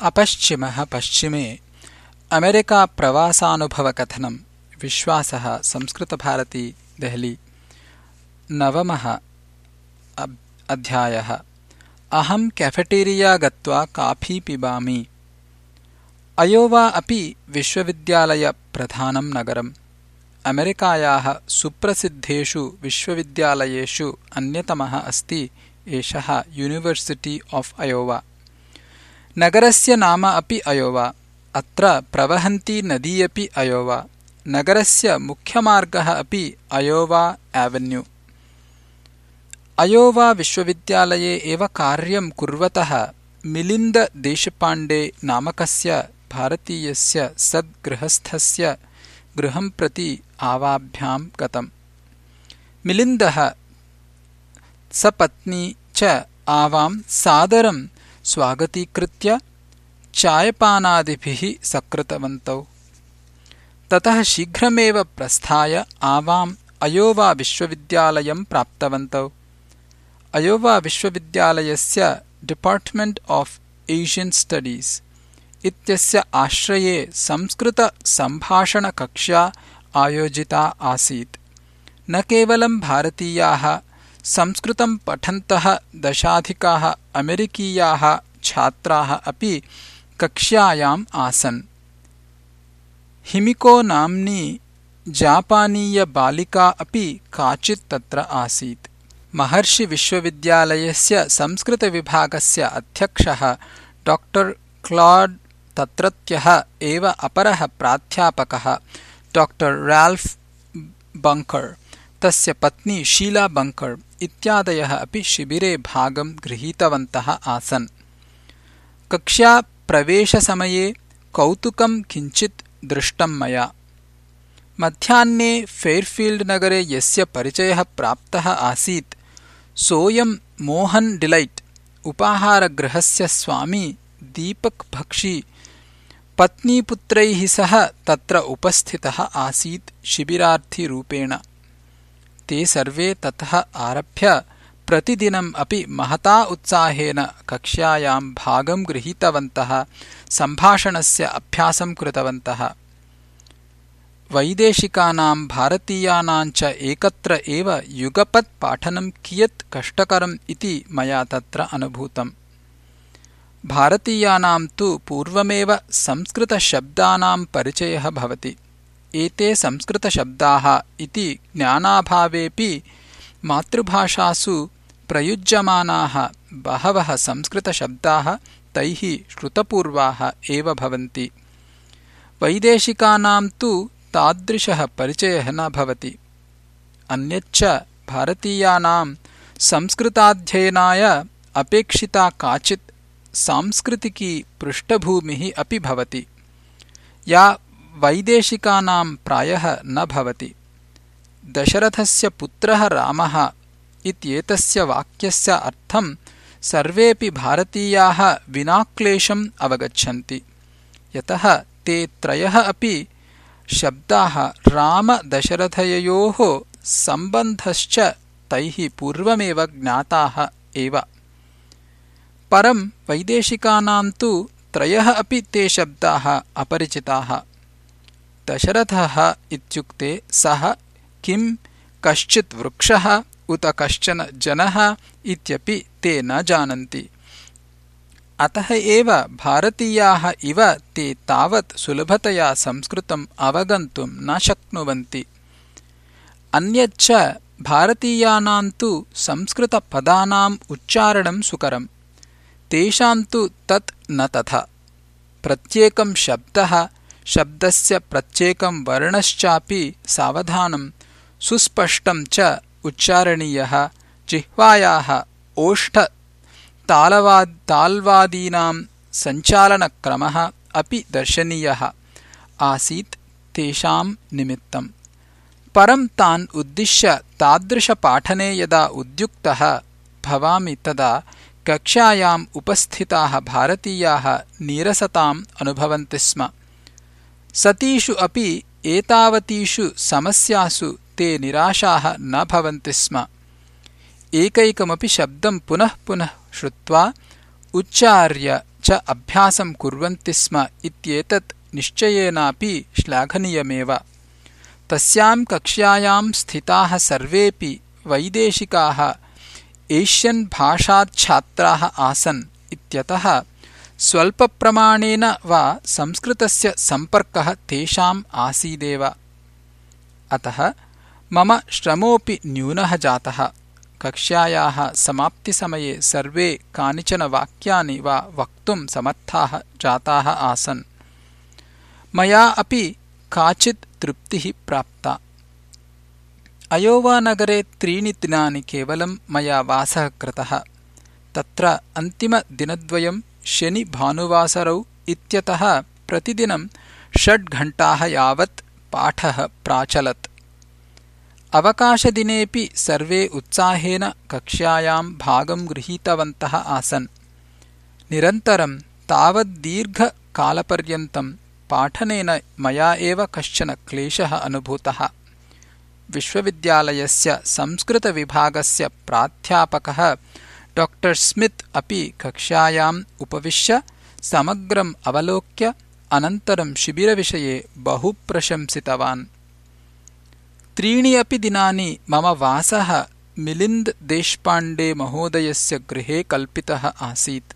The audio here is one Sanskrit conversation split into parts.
अपश्चिमः पश्चिमे। अमेरिकाप्रवासानुभवकथनम् विश्वासः संस्कृतभारती देहली। नवमः अध्यायः। अहम् केफेटेरिया गत्वा काफी पिबामि। अयोवा अपि विश्वविद्यालयप्रधानम् नगरम्। अमेरिकायाः सुप्रसिद्धेषु विश्वविद्यालयेषु अन्यतमः अस्ति एषः यूनिवर्सिटी ऑफ अयोवा नगरस्य नाम अपि अयोवा। अत्र प्रवहन्ती नदी अपि अयोवा। नगरस्य मुख्यमार्गः अपि अयोवा एवेन्यू। अयोवा विश्वविद्यालये एव कार्यं कुर्वतः मिलिन्द देशपाण्डे नामकस्य भारतीयस्य सद्गृहस्थस्य गृहं प्रति आवाभ्याम् गतम्। मिलिन्दः सपत्नी च आवाम् सादरम् स्वागतीकृत्य चायपानादिभिः सकृतवन्तौ। ततः शीघ्रमेव प्रस्थाय आवाम् अयोवा विश्वविद्यालयम् प्राप्तवन्तौ। अयोवा विश्वविद्यालयस्य डिपार्ट्मेण्ट् आफ् एशियन् स्टडीस् इत्यस्य आश्रये संस्कृतसम्भाषणकक्षा आयोजिता आसीत्। न केवलम् भारतीयाः संस्कृतं पठन्तः दशाधिकाः अमेरिकीयाः छात्राः अपि कक्ष्यायाम् आसन्। हिमिको नाम्नी जापानीयबालिका अपि काचित् तत्र आसीत्। महर्षिविश्वविद्यालयस्य संस्कृतविभागस्य अध्यक्षः डाक्टर् क्लाड् तत्रत्यः एव अपरः प्राध्यापकः डाक्टर् राल्फ् बङ्कर् तस्य पत्नी शीला बङ्कर् इत्यादयः अपि शिबिरे भागं गृहीतवन्तः आसन्। कक्ष्याप्रवेशसमये कौतुकं किञ्चित् दृष्टम् मया। मध्याह्ने फेर्फील्ड् नगरे यस्य परिचयः प्राप्तः आसीत् सोऽयं मोहन् डिलैट् उपाहारगृहस्य स्वामी दीपक् भक्षी पत्नीपुत्रैः सह तत्र उपस्थितः आसीत् शिबिरार्थिरूपेण ते सर्वे ततः आरभ्य प्रतिदिनम् अपि महता उत्साहेन कक्ष्यायाम् भागम् गृहीतवन्तः सम्भाषणस्य अभ्यासम् कृतवन्तः। वैदेशिकानाम् भारतीयानाम् च एकत्र एव युगपत् पाठनम् कियत् कष्टकरम् इति मया तत्र अनुभूतम्। भारतीयानाम् तु पूर्वमेव संस्कृतशब्दानाम् परिचयः भवति एते संस्कृतशब्दाः इति ज्ञानाभावेऽपि मातृभाषासु प्रयुज्यमानाः बहवः संस्कृतशब्दाः तैः श्रुतपूर्वाः एव भवन्ति। वैदेशिकानाम् तु तादृशः परिचयः न भवति। अन्यच्च भारतीयानाम् संस्कृताध्ययनाय अपेक्षिता काचित् सांस्कृतिकी पृष्ठभूमिः अपि भवति। या वैदेशिकानाम् प्रायः न भवति। दशरथस्य पुत्रः रामः इत्येतस्य वाक्यस्य अर्थम् सर्वेऽपि भारतीयाः विनाक्लेशम् अवगच्छन्ति। यतः ते त्रयः अपि शब्दाः रामदशरथययोः सम्बन्धश्च तैः पूर्वमेव ज्ञाताः एव। परम् वैदेशिकानाम् तु त्रयः अपि ते शब्दाः अपरिचिताः दशरथः इत्युक्ते सः किम् कश्चित् वृक्षः उत कश्चन जनः इत्यपि ते न जानन्ति। अतः एव भारतीयाः इव ते तावत् सुलभतया संस्कृतम् अवगन्तुम् न शक्नुवन्ति। अन्यच्च भारतीयानाम् तु संस्कृतपदानाम् उच्चारणम् सुकरम्। तेषाम् तु तत् न तथा। प्रत्येकम् शब्दः शब्दस्य प्रत्येकम् वर्णश्चापि सावधानम् सुस्पष्टम् च उच्चारणीयः। जिह्वायाः ओष्ठताल्वादीनाम् सञ्चालनक्रमः अपि दर्शनीयः। आसीत् तेषाम् निमित्तम्। परम् तान् उद्दिश्य तादृशपाठने यदा उद्युक्तः भवामि तदा कक्षायाम् उपस्थिताः भारतीयाः नीरसताम् अनुभवन्ति स्म सतीषु अपि एतावतीषु समस्यासु ते निराशाः न भवन्ति स्म। एकैकमपि शब्दम् पुनः पुनः श्रुत्वा उच्चार्य च अभ्यासं कुर्वन्ति स्म इत्येतत् निश्चयेनापि श्लाघनीयमेव। तस्यां कक्ष्यायां स्थिताः सर्वेऽपि वैदेशिकाः एष्यन् भाषाच्छात्राः आसन् इत्यतः स्वल्पप्रमाणेन वा संस्कृतस्य सम्पर्कः तेषाम् आसीदेव। अतः मम श्रमोऽपि न्यूनः जातः। कक्ष्यायाः समाप्तिसमये सर्वे कानिचन वाक्यानि वा वक्तुं समर्थाः जाताः आसन्। मया अपि काचित् तृप्तिः प्राप्ता। अयोवानगरे त्रीणि दिनानि केवलं मया वासः कृतः। तत्र अन्तिमदिनद्वयं शनिभानुवासरौ इत्यतः प्रतिदिनं षड्घण्टाः यावत् पाठः प्राचलत्। अवकाशदिनेऽपि सर्वे उत्साहेन कक्ष्यायां भागं गृहीतवन्तः आसन्। निरन्तरं तावद्दीर्घकालपर्यन्तं पाठनेन मया एव कश्चन क्लेशः अनुभूतः। विश्वविद्यालयस्य संस्कृतविभागस्य प्राध्यापकः डा स्मित् अपि कक्ष्यायाम् उपविश्य समग्रम् अवलोक्य अनन्तरं शिबिरविषये बहु प्रशंसितवान्। त्रीणि अपि दिनानि मम वासः मिलिन्द् देशपाण्डे महोदयस्य गृहे कल्पितः आसीत्।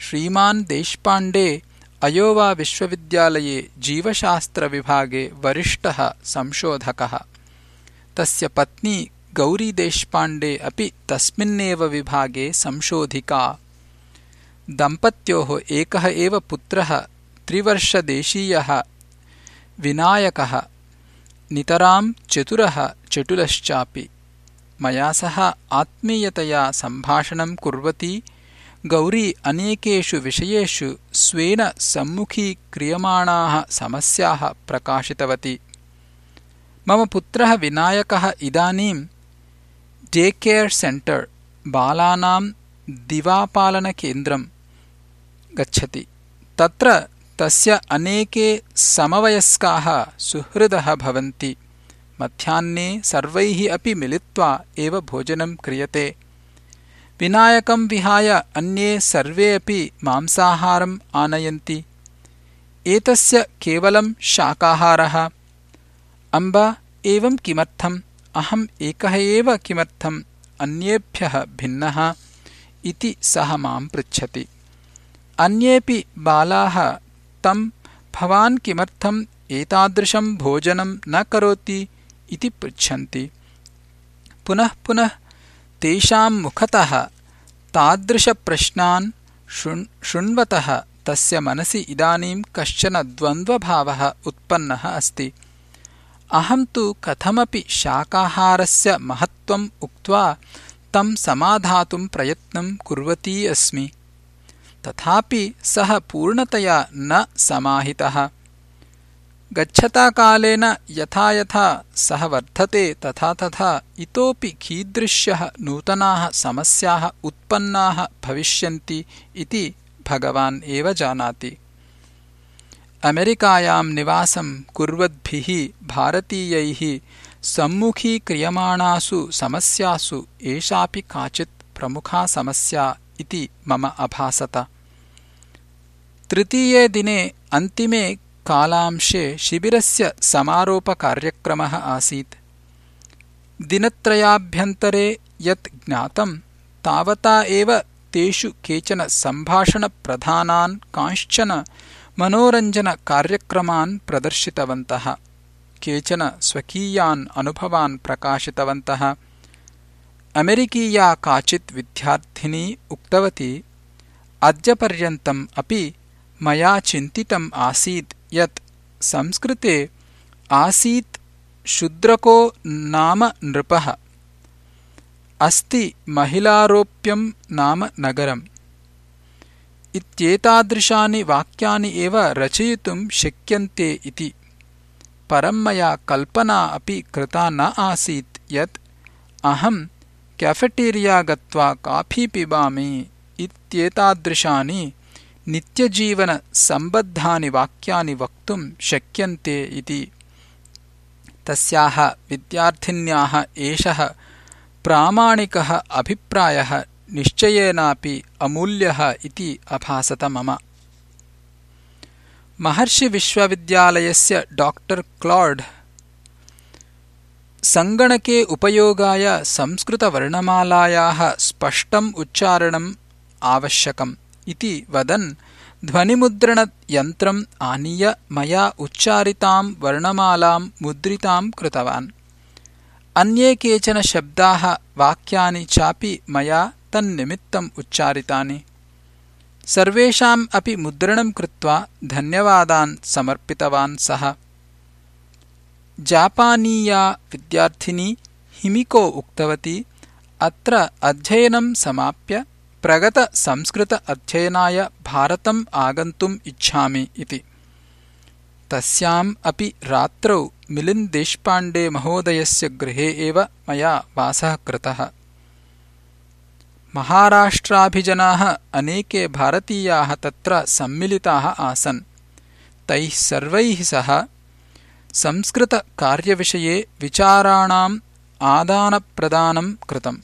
श्रीमान् देशपाण्डे अयोवा विश्वविद्यालये जीवशास्त्रविभागे वरिष्ठः संशोधकः। तस्य पत्नी गौरीदेशपाण्डे अपि तस्मिन्नेव विभागे संशोधिका। दम्पत्योः एकः एव पुत्रः त्रिवर्षदेशीयः विनायकः नितरां चतुरः चटुलश्चापि। मया सह आत्मीयतया सम्भाषणं कुर्वती गौरी अनेकेषु विषयेषु स्वेन सम्मुखीक्रियमाणाः समस्याः प्रकाशितवती। मम पुत्रः विनायकः इदानीं डे केर् सेण्टर् बालानां दिवापालनकेन्द्रं गच्छति। तत्र तस्य अनेके समवयस्काः सुहृदः भवन्ति। मध्याह्ने सर्वैः अपि मिलित्वा एव भोजनं क्रियते। विनायकं विहाय अन्ये सर्वे अपि मांसाहारम् आनयन्ति। एतस्य केवलं शाकाहारः। अम्ब एवं किमर्थम् अहम् एकः एव किमर्थम् अन्येभ्यः भिन्नः इति सः मां पृच्छति। अन्येऽपि बालाः तं भवान् किमर्थम् एतादृशं भोजनं न करोति इति पृच्छन्ति। पुनः पुनः तेषां मुखतः तादृशप्रश्नान् शृण्वतः तस्य मनसि इदानीं कश्चन द्वन्द्वभावः उत्पन्नः अस्ति अहं तु कथमपि शाकाहारस्य महत्त्वम् उक्त्वा तं समाधातुं प्रयत्नं कुर्वती अस्मि। तथापि सः पूर्णतया न समाहितः। गच्छताकालेन यथा यथा सः वर्धते तथा तथा इतोपि कीदृश्यः नूतनाः समस्याः उत्पन्नाः भविष्यन्ति इति भगवान् एव जानाति अमेरिकायां निवासं कुर्वद्भिः भारतीयैः सम्मुखीक्रियमाणासु समस्यासु एषापि काचित् प्रमुखा समस्या इति मम अभासत। तृतीये दिने अन्तिमे कालांशे शिबिरस्य समारोपकार्यक्रमः आसीत्। दिनत्रयाभ्यन्तरे यत् ज्ञातं तावता एव तेषु केचन सम्भाषणप्रधानान् कांश्चन मनोरञ्जनकार्यक्रमान् प्रदर्शितवन्तः केचन स्वकीयान् अनुभवान् प्रकाशितवन्तः। अमेरिकीया काचित् विद्यार्थिनी उक्तवती अद्यपर्यन्तम् अपि मया चिन्तितम् आसीत् यत् संस्कृते आसीत् शूद्रको नाम नृपः अस्ति महिलारोप्यं नाम नगरम् इत्येतादृशानि वाक्यानि एव रचयितुं शक्यन्ते इति। परं मया कल्पना अपि कृता न आसीत् यत् अहम् केफेटेरिया गत्वा काफी पिबामि इत्येतादृशानि नित्यजीवनसम्बद्धानि वाक्यानि वक्तुं शक्यन्ते इति। तस्याः विद्यार्थिन्याः एषः प्रामाणिकः अभिप्रायः निश्चयेनापि अमूल्यः इति अभासत मम। महर्षिविश्वविद्यालयस्य डाक्टर् क्लाड् सङ्गणके उपयोगाय संस्कृतवर्णमालायाः स्पष्टम् उच्चारणम् आवश्यकम् इति वदन् ध्वनिमुद्रणयन्त्रम् आनीय मया उच्चारितां वर्णमालां मुद्रितां कृतवान् अन्ये केचन शब्दाः वाक्यानि चापि मया तन्निमित्तम् उच्चारितानि। सर्वेषाम् अपि मुद्रणं कृत्वा धन्यवादान् समर्पितवान् सः। जापानीया विद्यार्थिनी हिमिको उक्तवती अत्र अध्ययनं समाप्य प्रगतसंस्कृत अध्ययनाय भारतम् आगन्तुम् इच्छामि इति तस्याम् अपि रात्रौ मिलिन्द् देशपाण्डेमहोदयस्य गृहे एव मया वासः कृतः। महाराष्ट्राभिजनाः अनेके भारतीयाः तत्र सम्मिलिताः आसन्। तैः सर्वैः सह संस्कृतकार्यविषये विचाराणाम् आदानप्रदानं कृतम्